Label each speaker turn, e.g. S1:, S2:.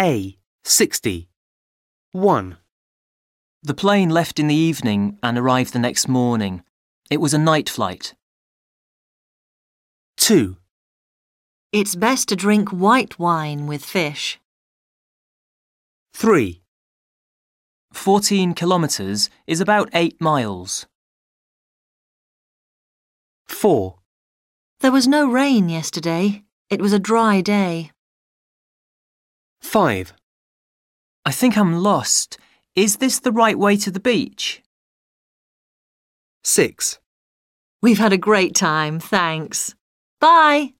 S1: A. 60. 1,
S2: The plane left in the evening and arrived the next morning. It was a night flight.
S1: 2,
S3: It's best to drink white wine with fish.
S1: 3,
S2: 14 kilometres is about 8 miles.
S1: 4,
S3: There was no rain yesterday. It was a dry day.
S1: 5,
S2: I think I'm lost. Is this the right way to the beach?
S1: 6.
S3: We've had a great time, thanks. Bye.